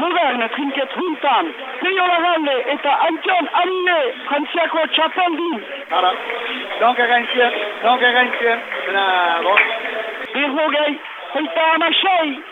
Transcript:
Mugan trinket juntan, Peiola eta Antion Arine Frantziako txapeldin. Hala, donka gaintzien, donka gaintzien, dena, bon. Berrogei, hoita amasei,